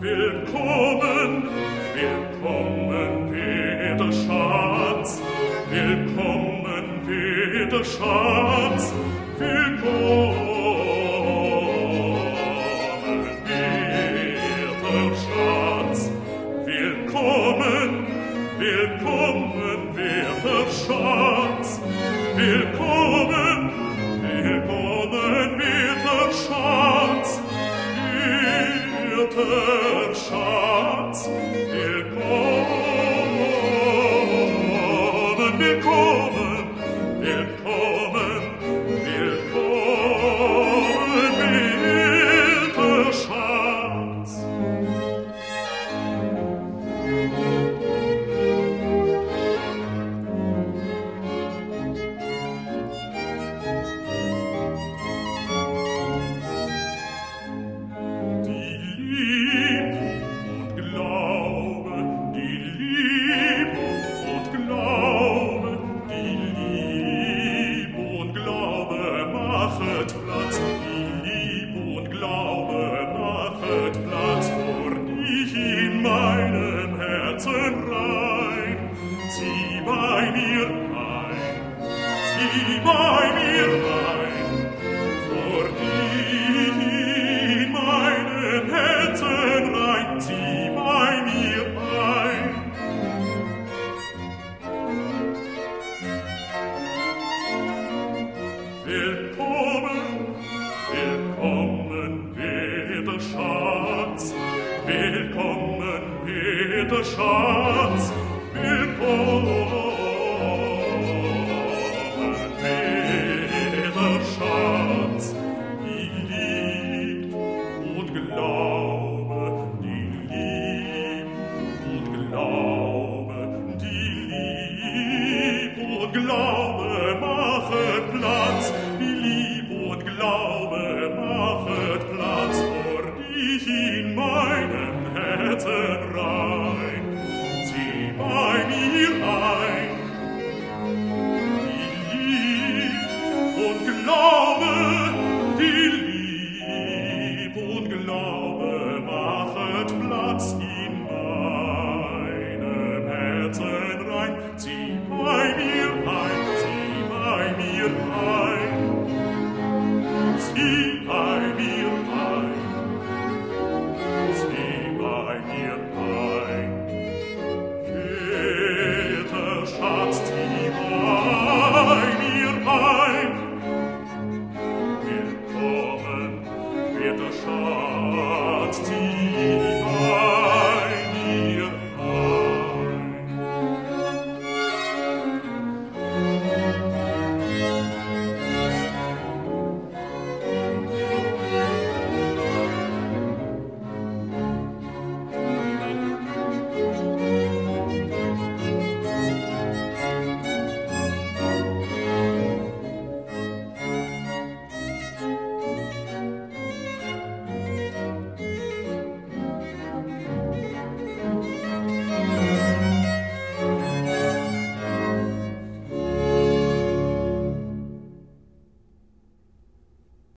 Willkommen, willkommen, weder Schatz, willkommen, weder Schatz, willkommen. Schatz. Música Schatz, willkommen, edler Schatz, willkommen, edler Schatz, die liebt und glaube, die Liebe glaube, die liebt und glaube, in meinem Herzen rein, zieh bei mir ein,